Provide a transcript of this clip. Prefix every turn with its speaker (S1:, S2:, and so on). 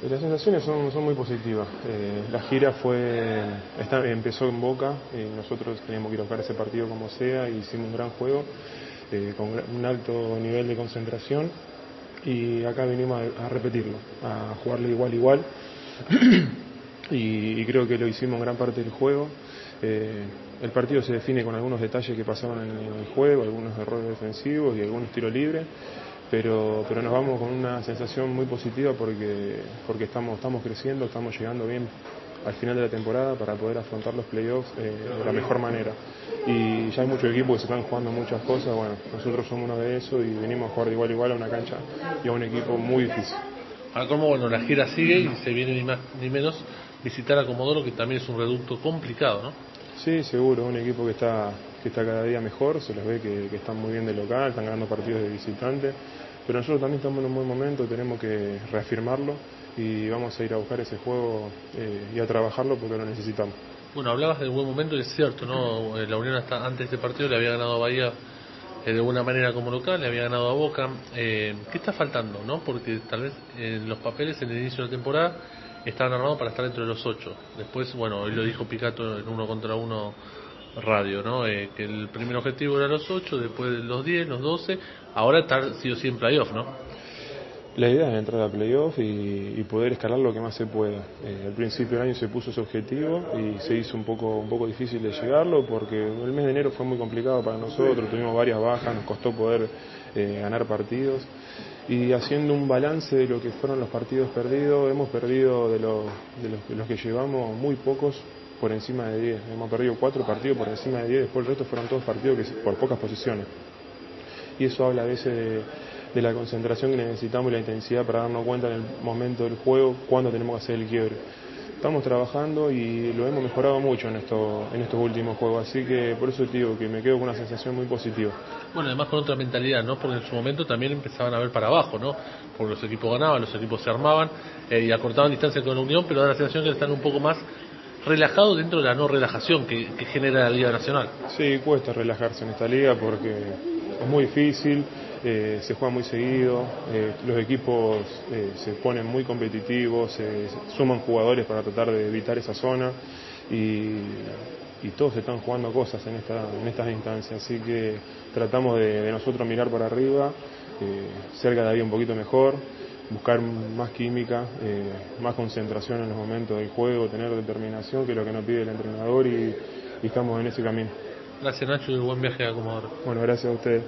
S1: Las sensaciones son, son muy positivas. Eh, la gira fue empezó en Boca, y nosotros teníamos que buscar ese partido como sea, y hicimos un gran juego, eh, con un alto nivel de concentración, y acá vinimos a, repetirlo, a jugarle igual igual, y, creo que lo hicimos en gran parte del juego. Eh, el partido se define con algunos detalles que pasaron en el juego, algunos errores defensivos y algunos tiros libres pero, pero nos vamos con una sensación muy positiva porque, porque estamos, estamos creciendo, estamos llegando bien al final de la temporada para poder afrontar los playoffs eh, de la mejor manera. Y ya hay muchos equipos que se están jugando muchas cosas, bueno, nosotros somos uno de esos y venimos a jugar de igual a igual a una cancha y a un equipo muy difícil.
S2: Ahora como bueno, la gira sigue y se viene ni más ni menos visitar a Comodoro que también es un reducto complicado, ¿no?
S1: Sí, seguro, un equipo que está, que está cada día mejor, se les ve que, están muy bien de local, están ganando partidos de visitante pero nosotros también estamos en un buen momento, tenemos que reafirmarlo y vamos a ir a buscar ese juego eh, y a trabajarlo porque lo necesitamos.
S2: Bueno, hablabas de buen momento y es cierto, ¿no? Eh, la Unión hasta antes de este partido le había ganado a Bahía eh, de alguna manera como local, le había ganado a Boca. ¿Qué está faltando, no? Porque tal vez los papeles en el inicio de la temporada estaban armados para estar dentro de los ocho. Después, bueno, hoy lo dijo Picato en uno contra uno radio, ¿no? Eh, que el primer objetivo era los 8, después los 10, los 12, ahora estar sí o sí en playoff, ¿no?
S1: La idea es entrar a playoff y, poder escalar lo que más se pueda. Eh, al principio del año se puso ese objetivo y se hizo un poco, un poco difícil de llegarlo porque el mes de enero fue muy complicado para nosotros, tuvimos varias bajas, nos costó poder eh, ganar partidos y haciendo un balance de lo que fueron los partidos perdidos, hemos perdido de los, de los que llevamos muy pocos por encima de 10. Hemos perdido cuatro partidos por encima de 10, después el resto fueron todos partidos que, por pocas posiciones. Y eso habla a veces de, la concentración que necesitamos y la intensidad para darnos cuenta en el momento del juego cuándo tenemos que hacer el quiebre. Estamos trabajando y lo hemos mejorado mucho en, esto, en estos últimos juegos, así que por eso te digo que me quedo con una sensación muy positiva.
S2: Bueno, además con otra mentalidad, ¿no? Porque en su momento también empezaban a ver para abajo, ¿no? Porque los equipos ganaban, los equipos se armaban eh, y acortaban distancia con la Unión, pero da la sensación que están un poco más relajado dentro de la no relajación que, genera la Liga Nacional.
S1: Sí, cuesta relajarse en esta liga porque es muy difícil, eh, se juega muy seguido, eh, los equipos eh, se ponen muy competitivos, se suman jugadores para tratar de evitar esa zona y, todos están jugando cosas en, esta, en estas instancias, así que tratamos de, nosotros mirar para arriba, ser cada día un poquito mejor buscar más química, eh, más concentración en los momentos del juego, tener determinación, que es lo que nos pide el entrenador y, y estamos en ese camino.
S2: Gracias Nacho y buen viaje a Comodoro.
S1: Bueno, gracias a ustedes.